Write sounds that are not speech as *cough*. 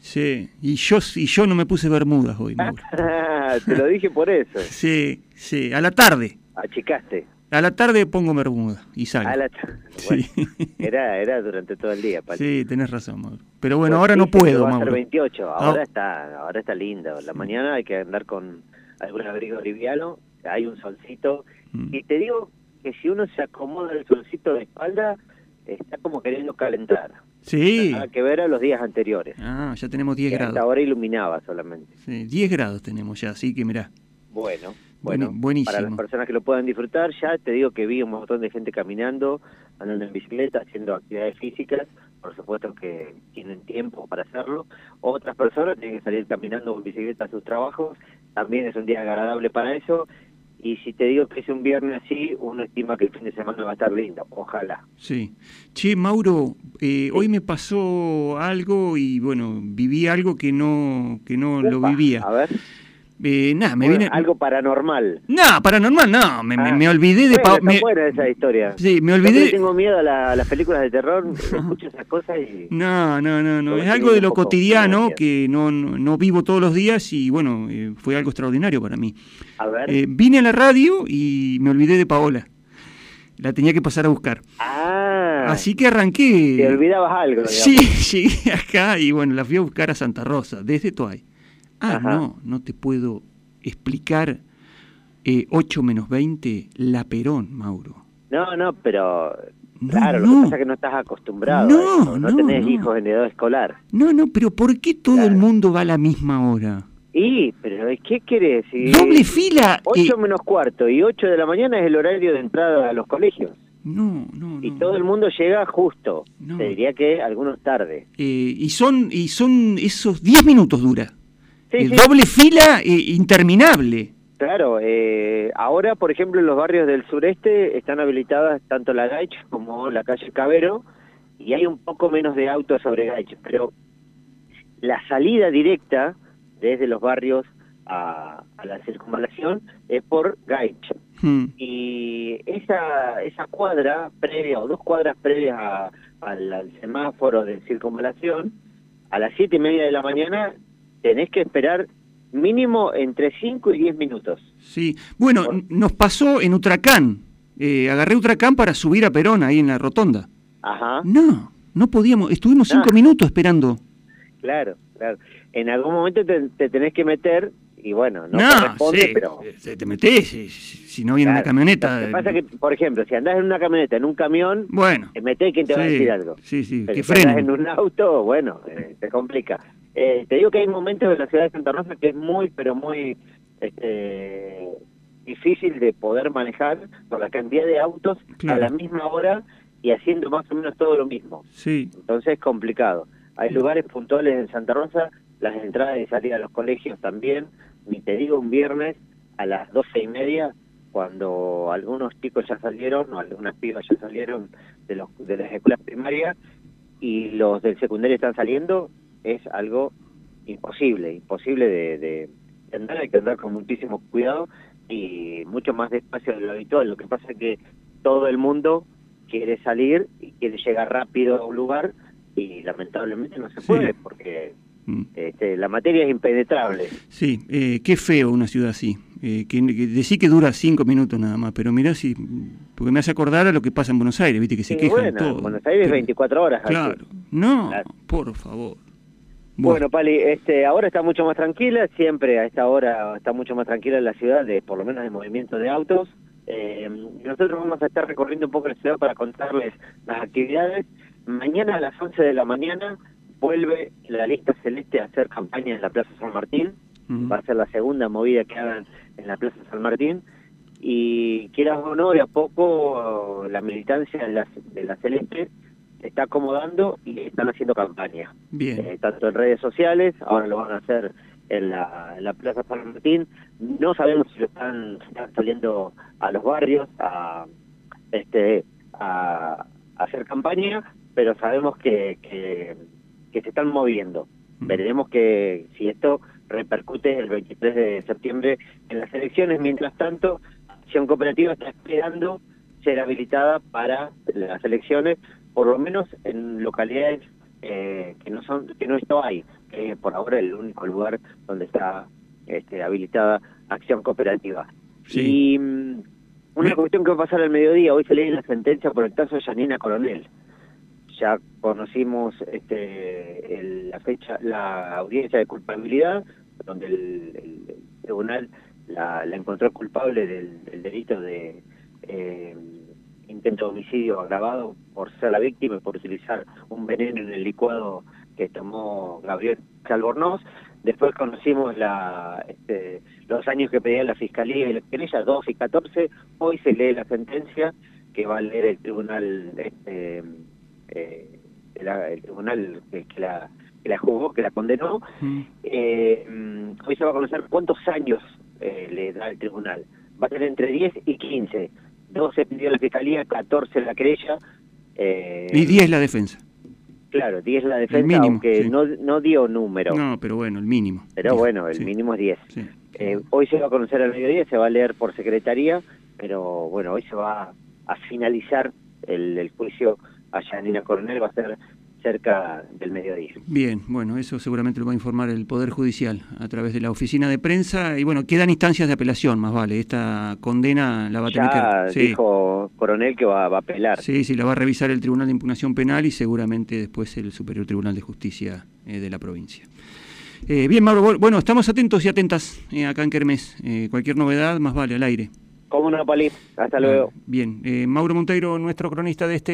Sí, y yo, y yo no me puse bermudas hoy, Mauro. *laughs* Te lo dije por eso. Sí, sí, a la tarde. Achicaste. A la tarde pongo bermudas y salgo. A la. Bueno, *laughs* era, era durante todo el día, Pali. Sí, tenés razón, Mauro. Pero bueno, ahora no puedo, va a ser Mauro. 28, ahora Ah. está, ahora está lindo. La mañana hay que andar con algún abrigo liviano, hay un solcito. Mm. Y te digo que si uno se acomoda el solcito de espalda, está como queriendo calentar. Sí. Nada que ver a los días anteriores. Ah, ya tenemos 10 que hasta grados. ahora iluminaba solamente. Sí, 10 grados tenemos ya, así que mirá. Bueno, bueno, buenísimo. para las personas que lo puedan disfrutar, ya te digo que vi un montón de gente caminando, andando en bicicleta, haciendo actividades físicas, por supuesto que tienen tiempo para hacerlo. Otras personas tienen que salir caminando en bicicleta a sus trabajos, también es un día agradable para eso. Y si te digo que es un viernes así, uno estima que el fin de semana va a estar lindo, ojalá. Sí. Che, Mauro, eh, hoy me pasó algo y bueno, viví algo que no, que no lo vivía. A ver, Eh, nada, me bueno, viene... algo paranormal. No, paranormal, no, me, me- Ah. me olvidé de... Bueno, me- buena esa historia. Sí, me Yo olvidé... que tengo miedo a, la- a las películas de terror, *laughs* escucho esas cosas y... No, no, no, no. Es algo de lo cotidiano que no, no, no vivo todos los días y bueno, eh, fue algo extraordinario para mí. A ver. Eh, vine a la radio y me olvidé de Paola. La tenía que pasar a buscar. ah, Así que arranqué. te olvidabas algo. digamos. Sí, *laughs* llegué acá y bueno, la fui a buscar a Santa Rosa, desde Toay. Ah, Ajá. no, no te puedo explicar. Eh, 8 menos 20, La Perón, Mauro. No, no, pero No, claro, lo que pasa es que no estás acostumbrado. No, a eso, no, no, tenés hijos en edad escolar. No, no, pero ¿por qué todo el mundo va a la misma hora? Y, pero ¿qué querés? Si Doble fila. 8 eh, menos cuarto y 8 de la mañana es el horario de entrada a los colegios. no, no, Y no. todo el mundo llega justo. No. Te diría que algunos tarde. Eh, y son y son esos 10 minutos dura. Sí, sí. Doble fila eh, interminable. Claro, eh, ahora, por ejemplo, en los barrios del sureste están habilitadas tanto la Gaich como la calle Cabero y hay un poco menos de autos sobre Gaich, pero la salida directa desde los barrios a, a la circunvalación es por Gaich. Hmm. Y esa, esa cuadra previa o dos cuadras previas a- al, al semáforo de circunvalación, a las siete y media de la mañana tenés que esperar mínimo entre 5 y 10 minutos. Sí. Bueno, Por- nos pasó en Utracán. Eh, agarré Utracán para subir a Perón ahí en la rotonda. Ajá, No, no podíamos. Estuvimos cinco Ah. minutos esperando. claro, claro. En algún momento te, te tenés que meter y bueno, no, No, corresponde, sí, pero... eh, te metés si, si no viene una Claro. camioneta. Lo que eh, pasa que, por ejemplo, si andás en una camioneta, en un camión, Bueno. te metés y te va a sí, decir algo. Sí, sí, Pero que si frenen. en un auto, bueno, eh, te complica. Eh, te digo que hay momentos en la ciudad de Santa Rosa que es muy, pero muy este, difícil de poder manejar por la cantidad de autos Claro. a la misma hora y haciendo más o menos todo lo mismo. Sí, Entonces es complicado. Hay lugares puntuales en Santa Rosa, las entradas y salidas a los colegios también. Ni te digo un viernes a las doce y media, cuando algunos chicos ya salieron, o algunas pibas ya salieron de, los, de las escuelas primarias, y los del secundario están saliendo, es algo imposible, imposible de, de- de andar, hay que andar con muchísimo cuidado y mucho más despacio de lo habitual. Lo que pasa es que todo el mundo quiere salir y quiere llegar rápido a un lugar y lamentablemente no se Sí. puede porque mm, este, la materia es impenetrable. sí. Eh, qué feo una ciudad así. Eh, que, que decí que dura cinco minutos nada más, pero mirá si... Porque me hace acordar a lo que pasa en Buenos Aires, viste, que se Y quejan bueno, todo. en Buenos Aires Pero- 24 horas. así. Claro. No, por favor. Bueno, Pali, este, ahora está mucho más tranquila, siempre a esta hora está mucho más tranquila la ciudad, de por lo menos de movimiento de autos. Eh, nosotros vamos a estar recorriendo un poco la ciudad para contarles las actividades. Mañana a las 11 de la mañana vuelve la lista celeste a hacer campaña en la Plaza San Martín. Va a ser la segunda movida que hagan en la Plaza San Martín. Y quieras o no, de a poco la militancia de la, de la celeste está acomodando y están haciendo campaña Bien. eh, tanto en redes sociales, ahora lo van a hacer en la, en la Plaza San Martín. No sabemos si lo están, saliendo a los barrios a, este, a, a hacer campaña, pero sabemos que, que, que se están moviendo. Mm. Veremos que si esto repercute el 23 de septiembre en las elecciones. Mientras tanto, Acción Cooperativa está esperando ser habilitada para las elecciones, por lo menos en localidades eh, que no son que no estaba ahí, que por ahora es el único lugar donde está este, habilitada acción cooperativa. Y mm, una cuestión que va a pasar al mediodía, hoy se lee la sentencia por el caso de Janina Coronel. Ya conocimos este, la fecha, la audiencia de culpabilidad, donde el, tribunal la, encontró culpable del, delito de eh, intento de homicidio agravado por ser la víctima y por utilizar un veneno en el licuado que tomó Gabriel Albornoz. Después conocimos la, este, los años que pedía la Fiscalía y la querella, 2 y 14. Hoy se lee la sentencia que va a leer el tribunal, este, eh, el tribunal que, la, que la juzgó, que la condenó. Mm. Eh, mm, hoy se va a conocer cuántos años eh, le da el tribunal. Va a tener entre 10 y 15. 12 pidió la Fiscalía, 14 la querella. y 10 la defensa. Claro, 10 la defensa, aunque no, no dio número. No, pero bueno, el mínimo. Pero bueno, el mínimo es 10. Eh, hoy se va a conocer al mediodía, se va a leer por secretaría, pero bueno, hoy se va a finalizar el, el juicio a Janina Coronel, va a ser cerca del mediodía. Bien, bueno, eso seguramente lo va a informar el Poder Judicial a través de la oficina de prensa y bueno, quedan instancias de apelación, más vale, esta condena la va a tener que... Sí. dijo Coronel que va, a apelar. Sí, sí, la va a revisar el Tribunal de Impugnación Penal y seguramente después el Superior Tribunal de Justicia eh, de la provincia. Eh, bien, Mauro, bueno, estamos atentos y atentas eh, acá en Kermés. cualquier novedad, más vale, al aire. Cómo no, Pali. Hasta luego. Bien, Mauro Monteiro, nuestro cronista de este...